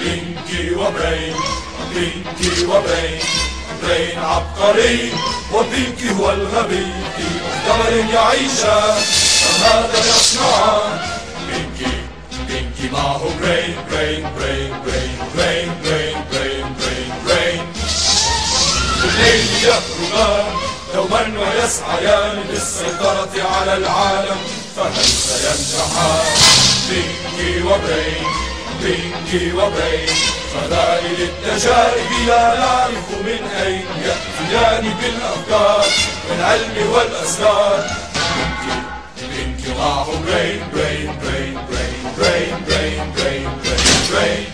بينكي وبين برين عبقري وبينكي هو الغبي في مختبر يعيش فماذا يصنعان بينكي بينكي معه برين برين برين برين برين برين برين برين برين بالليل يخرجان دوما ويسعيان للسيطرة على العالم فهل سينجحان بينكي وبين. بينكي وبين فئران التجارب لا نعرف من أين يأتيان بالأفكار والعلم والأسرار. بينكي بينكي معه برين برين برين برين برين برين برين برين برين